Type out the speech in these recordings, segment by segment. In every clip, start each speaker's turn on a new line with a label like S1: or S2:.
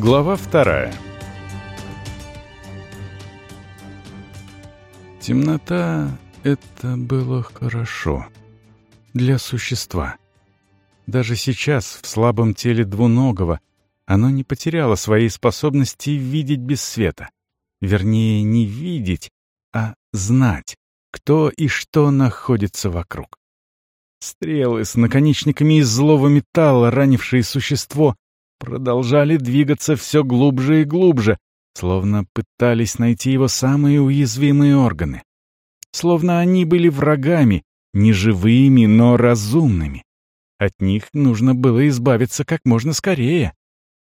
S1: Глава вторая. Темнота — это было хорошо. Для существа. Даже сейчас, в слабом теле двуногого, оно не потеряло своей способности видеть без света. Вернее, не видеть, а знать, кто и что находится вокруг. Стрелы с наконечниками из злого металла, ранившие существо, продолжали двигаться все глубже и глубже, словно пытались найти его самые уязвимые органы. Словно они были врагами, не живыми, но разумными. От них нужно было избавиться как можно скорее.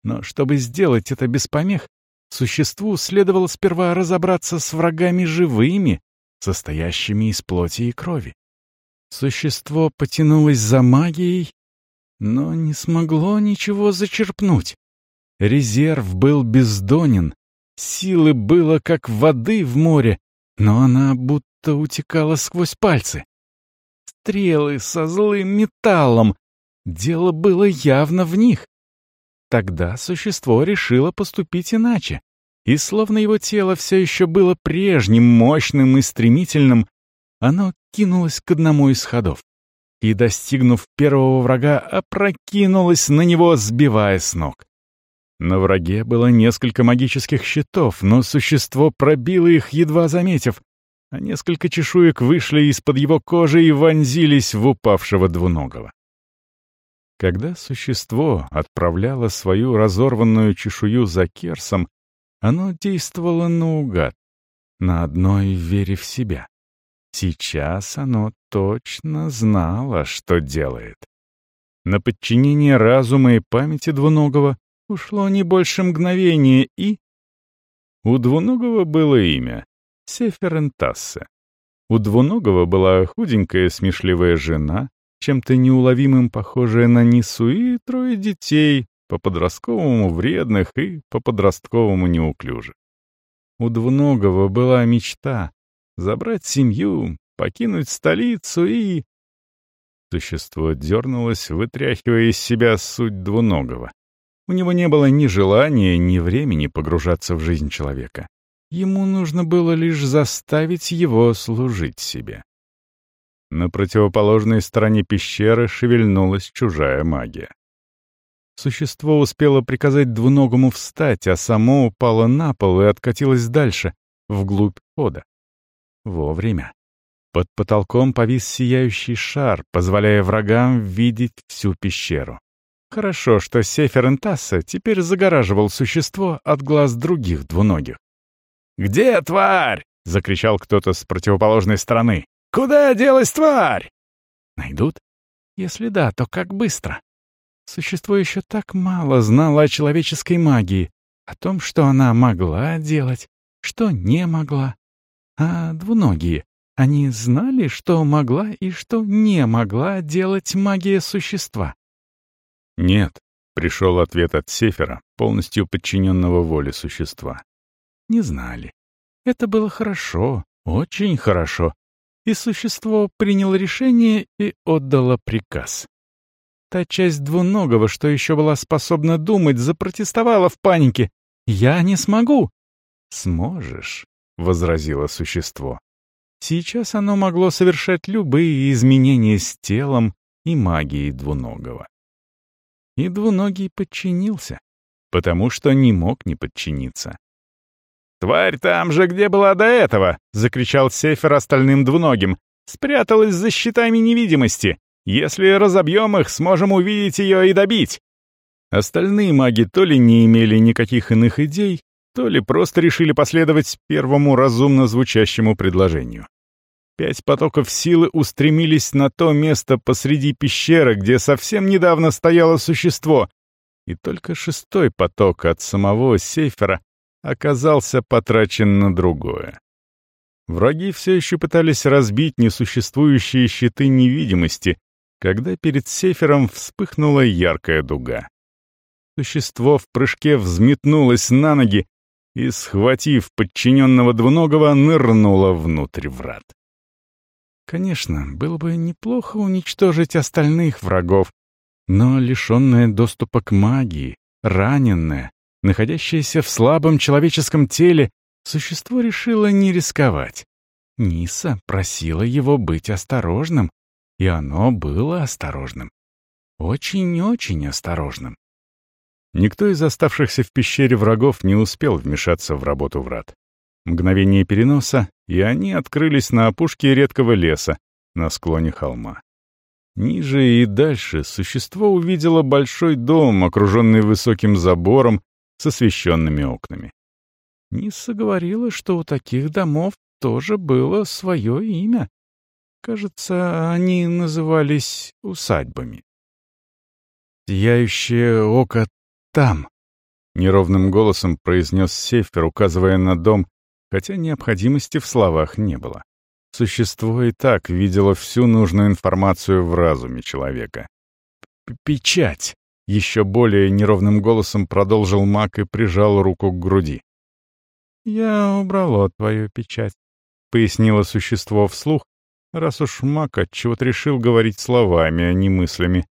S1: Но чтобы сделать это без помех, существу следовало сперва разобраться с врагами живыми, состоящими из плоти и крови. Существо потянулось за магией, но не смогло ничего зачерпнуть. Резерв был бездонен, силы было как воды в море, но она будто утекала сквозь пальцы. Стрелы со злым металлом. Дело было явно в них. Тогда существо решило поступить иначе. И словно его тело все еще было прежним, мощным и стремительным, оно кинулось к одному из ходов и, достигнув первого врага, опрокинулась на него, сбивая с ног. На враге было несколько магических щитов, но существо пробило их, едва заметив, а несколько чешуек вышли из-под его кожи и вонзились в упавшего двуногого. Когда существо отправляло свою разорванную чешую за керсом, оно действовало наугад, на одной вере в себя. Сейчас оно точно знало, что делает. На подчинение разума и памяти двуногого ушло не больше мгновения, и... У двуногого было имя — Сеферентассе. У двуногого была худенькая смешливая жена, чем-то неуловимым похожая на Нису, и трое детей, по-подростковому вредных и по-подростковому неуклюжих. У двуногого была мечта забрать семью, покинуть столицу и... Существо дернулось, вытряхивая из себя суть двуногого. У него не было ни желания, ни времени погружаться в жизнь человека. Ему нужно было лишь заставить его служить себе. На противоположной стороне пещеры шевельнулась чужая магия. Существо успело приказать двуногому встать, а само упало на пол и откатилось дальше, вглубь хода. Вовремя. Под потолком повис сияющий шар, позволяя врагам видеть всю пещеру. Хорошо, что Сеферентасса теперь загораживал существо от глаз других двуногих. «Где тварь?» — закричал кто-то с противоположной стороны. «Куда делась тварь?» «Найдут? Если да, то как быстро?» Существо еще так мало знало о человеческой магии, о том, что она могла делать, что не могла. А двуногие, они знали, что могла и что не могла делать магия существа? «Нет», — пришел ответ от Сефера, полностью подчиненного воле существа. Не знали. Это было хорошо, очень хорошо. И существо приняло решение и отдало приказ. Та часть двуногого, что еще была способна думать, запротестовала в панике. «Я не смогу!» «Сможешь», — возразило существо. Сейчас оно могло совершать любые изменения с телом и магией двуногого. И двуногий подчинился, потому что не мог не подчиниться. «Тварь там же, где была до этого!» — закричал Сефер остальным двуногим. «Спряталась за щитами невидимости. Если разобьем их, сможем увидеть ее и добить». Остальные маги то ли не имели никаких иных идей, то ли просто решили последовать первому разумно звучащему предложению. Пять потоков силы устремились на то место посреди пещеры, где совсем недавно стояло существо, и только шестой поток от самого Сейфера оказался потрачен на другое. Враги все еще пытались разбить несуществующие щиты невидимости, когда перед Сейфером вспыхнула яркая дуга. Существо в прыжке взметнулось на ноги и, схватив подчиненного двуногого, нырнуло внутрь врат. Конечно, было бы неплохо уничтожить остальных врагов, но лишенное доступа к магии, раненное, Находящееся в слабом человеческом теле, существо решило не рисковать. Ниса просила его быть осторожным, и оно было осторожным. Очень-очень осторожным. Никто из оставшихся в пещере врагов не успел вмешаться в работу врат. Мгновение переноса, и они открылись на опушке редкого леса, на склоне холма. Ниже и дальше существо увидело большой дом, окруженный высоким забором с освещенными окнами. Нисса говорила, что у таких домов тоже было свое имя. Кажется, они назывались усадьбами. «Сияющее око там», — неровным голосом произнес Сефер, указывая на дом, хотя необходимости в словах не было. Существо и так видело всю нужную информацию в разуме человека. «Печать!» — еще более неровным голосом продолжил маг и прижал руку к груди. «Я убрало твою печать», — пояснило существо вслух, раз уж маг отчего-то решил говорить словами, а не мыслями.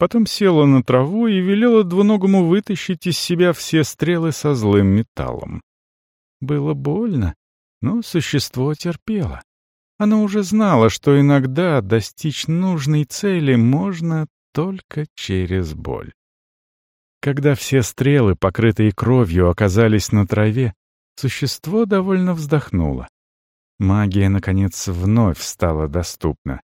S1: Потом села на траву и велела двуногому вытащить из себя все стрелы со злым металлом. Было больно, но существо терпело. Оно уже знало, что иногда достичь нужной цели можно только через боль. Когда все стрелы, покрытые кровью, оказались на траве, существо довольно вздохнуло. Магия, наконец, вновь стала доступна.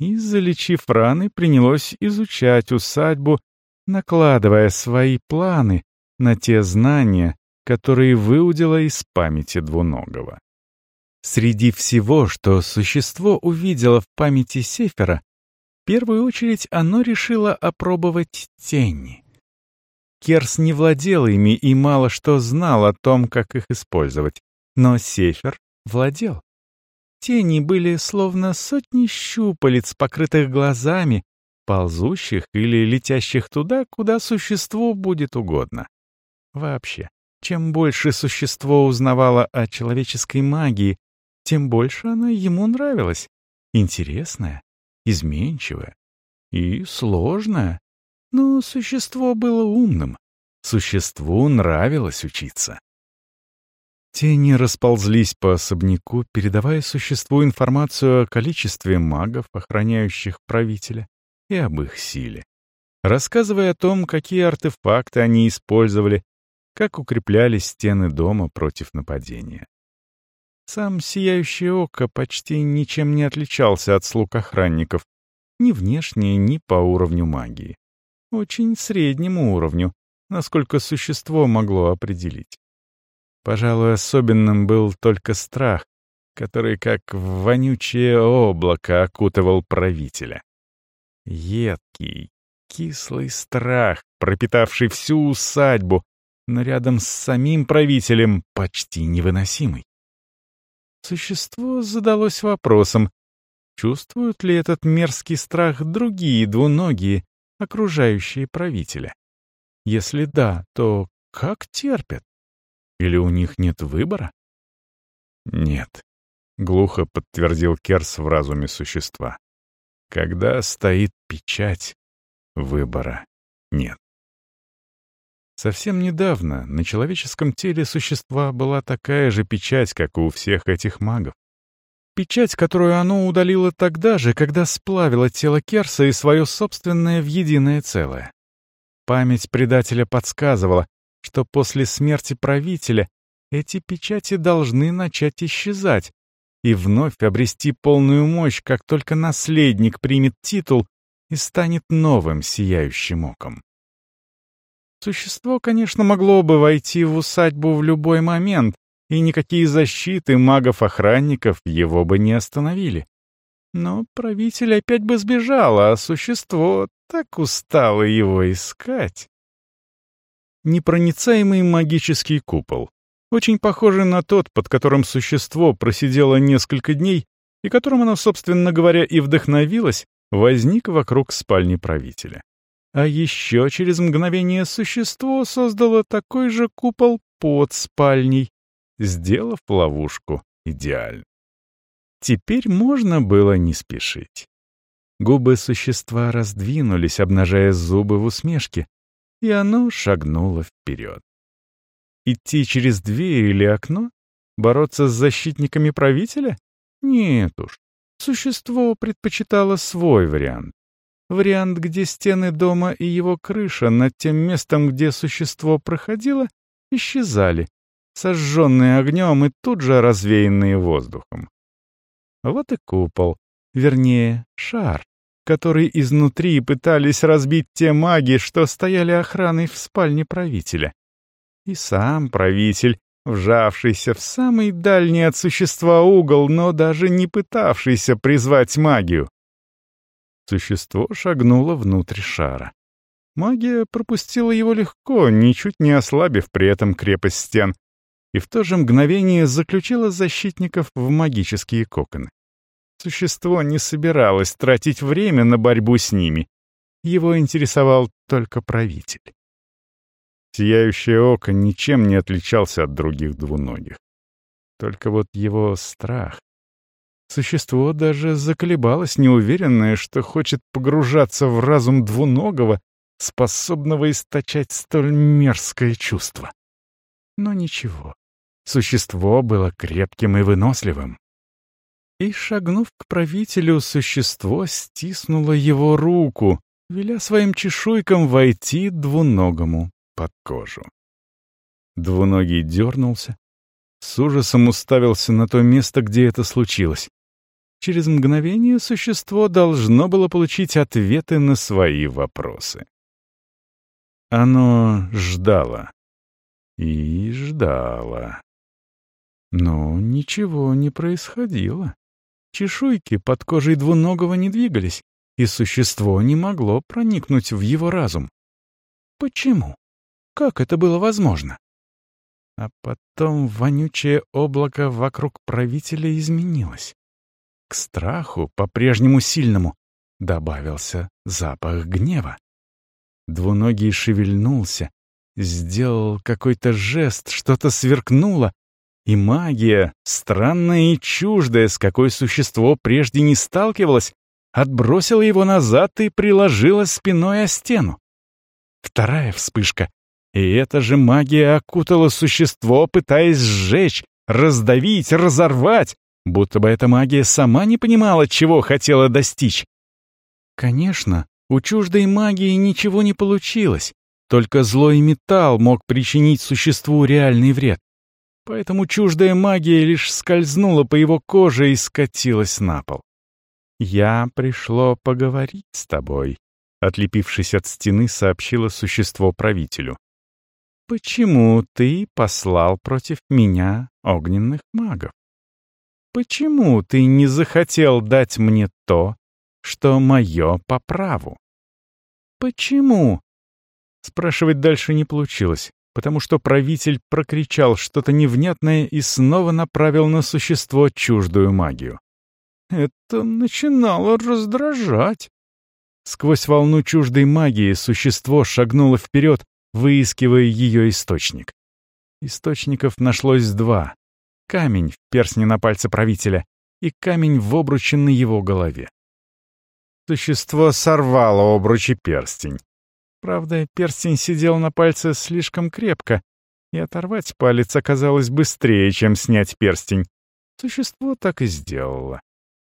S1: И, залечив раны, принялось изучать усадьбу, накладывая свои планы на те знания, которые выудила из памяти двуногого. Среди всего, что существо увидело в памяти Сефера, в первую очередь оно решило опробовать тени. Керс не владел ими и мало что знал о том, как их использовать, но Сефер владел. Тени были словно сотни щупалец, покрытых глазами, ползущих или летящих туда, куда существу будет угодно. Вообще, чем больше существо узнавало о человеческой магии, тем больше она ему нравилась. Интересная, изменчивая и сложная. Но существо было умным. Существу нравилось учиться. Тени расползлись по особняку, передавая существу информацию о количестве магов, охраняющих правителя, и об их силе. Рассказывая о том, какие артефакты они использовали, как укрепляли стены дома против нападения. Сам Сияющее Око почти ничем не отличался от слуг охранников, ни внешне, ни по уровню магии. Очень среднему уровню, насколько существо могло определить. Пожалуй, особенным был только страх, который как вонючее облако окутывал правителя. Едкий, кислый страх, пропитавший всю усадьбу, но рядом с самим правителем почти невыносимый. Существо задалось вопросом, чувствуют ли этот мерзкий страх другие двуногие, окружающие правителя? Если да, то как терпят? Или у них нет выбора? Нет, — глухо подтвердил Керс в разуме существа. Когда стоит печать, выбора нет. Совсем недавно на человеческом теле существа была такая же печать, как у всех этих магов. Печать, которую оно удалило тогда же, когда сплавило тело Керса и свое собственное в единое целое. Память предателя подсказывала, что после смерти правителя эти печати должны начать исчезать и вновь обрести полную мощь, как только наследник примет титул и станет новым сияющим оком. Существо, конечно, могло бы войти в усадьбу в любой момент, и никакие защиты магов-охранников его бы не остановили. Но правитель опять бы сбежал, а существо так устало его искать. Непроницаемый магический купол, очень похожий на тот, под которым существо просидело несколько дней и которым оно, собственно говоря, и вдохновилось, возник вокруг спальни правителя. А еще через мгновение существо создало такой же купол под спальней, сделав ловушку идеально. Теперь можно было не спешить. Губы существа раздвинулись, обнажая зубы в усмешке, и оно шагнуло вперед. Идти через дверь или окно? Бороться с защитниками правителя? Нет уж. Существо предпочитало свой вариант. Вариант, где стены дома и его крыша над тем местом, где существо проходило, исчезали, сожженные огнем и тут же развеянные воздухом. Вот и купол, вернее, шар, который изнутри пытались разбить те маги, что стояли охраной в спальне правителя. И сам правитель, вжавшийся в самый дальний от существа угол, но даже не пытавшийся призвать магию. Существо шагнуло внутрь шара. Магия пропустила его легко, ничуть не ослабив при этом крепость стен, и в то же мгновение заключила защитников в магические коконы. Существо не собиралось тратить время на борьбу с ними. Его интересовал только правитель. Сияющее око ничем не отличался от других двуногих. Только вот его страх. Существо даже заколебалось, неуверенное, что хочет погружаться в разум двуногого, способного источать столь мерзкое чувство. Но ничего. Существо было крепким и выносливым. И, шагнув к правителю, существо стиснуло его руку, веля своим чешуйкам войти двуногому под кожу. Двуногий дернулся, с ужасом уставился на то место, где это случилось. Через мгновение существо должно было получить ответы на свои вопросы. Оно ждало. И ждало. Но ничего не происходило. Чешуйки под кожей двуногого не двигались, и существо не могло проникнуть в его разум. Почему? Как это было возможно? А потом вонючее облако вокруг правителя изменилось. К страху, по-прежнему сильному, добавился запах гнева. Двуногий шевельнулся, сделал какой-то жест, что-то сверкнуло, и магия, странная и чуждая, с какой существо прежде не сталкивалось, отбросила его назад и приложила спиной о стену. Вторая вспышка, и эта же магия окутала существо, пытаясь сжечь, раздавить, разорвать, будто бы эта магия сама не понимала, чего хотела достичь. Конечно, у чуждой магии ничего не получилось, только злой металл мог причинить существу реальный вред. Поэтому чуждая магия лишь скользнула по его коже и скатилась на пол. «Я пришло поговорить с тобой», — отлепившись от стены, сообщило существо правителю. «Почему ты послал против меня огненных магов? Почему ты не захотел дать мне то, что мое по праву? Почему?» Спрашивать дальше не получилось, потому что правитель прокричал что-то невнятное и снова направил на существо чуждую магию. Это начинало раздражать. Сквозь волну чуждой магии существо шагнуло вперед, выискивая ее источник. Источников нашлось два. Камень в перстне на пальце правителя и камень в обруче на его голове. Существо сорвало обруч и перстень. Правда, перстень сидел на пальце слишком крепко, и оторвать палец оказалось быстрее, чем снять перстень. Существо так и сделало.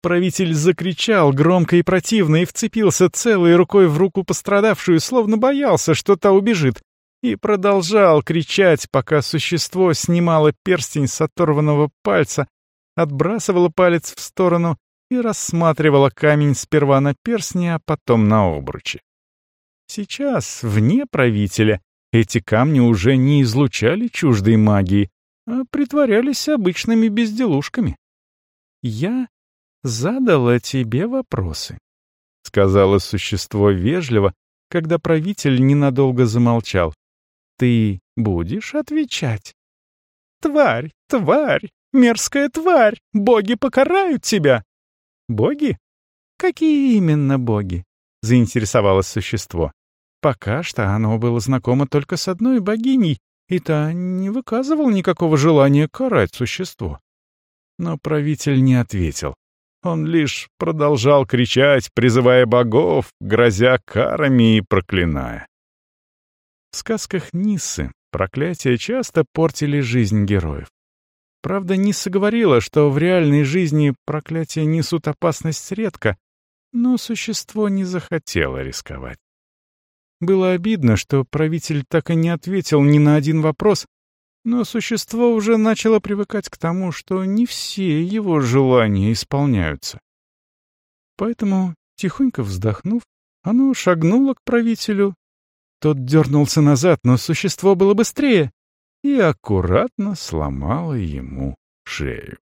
S1: Правитель закричал громко и противно и вцепился целой рукой в руку пострадавшую, словно боялся, что та убежит, и продолжал кричать, пока существо снимало перстень с оторванного пальца, отбрасывало палец в сторону и рассматривало камень сперва на перстне, а потом на обруче. Сейчас, вне правителя, эти камни уже не излучали чуждой магии, а притворялись обычными безделушками. Я задала тебе вопросы», — сказала существо вежливо, когда правитель ненадолго замолчал. «Ты будешь отвечать?» «Тварь, тварь, мерзкая тварь! Боги покарают тебя!» «Боги? Какие именно боги?» — заинтересовалось существо. Пока что оно было знакомо только с одной богиней, и та не выказывал никакого желания карать существо. Но правитель не ответил. Он лишь продолжал кричать, призывая богов, грозя карами и проклиная. В сказках Ниссы Проклятия часто портили жизнь героев. Правда, Ниса говорила, что в реальной жизни проклятия несут опасность редко, но существо не захотело рисковать. Было обидно, что правитель так и не ответил ни на один вопрос, но существо уже начало привыкать к тому, что не все его желания исполняются. Поэтому, тихонько вздохнув, оно шагнуло к правителю. Тот дернулся назад, но существо было быстрее и аккуратно сломало ему шею.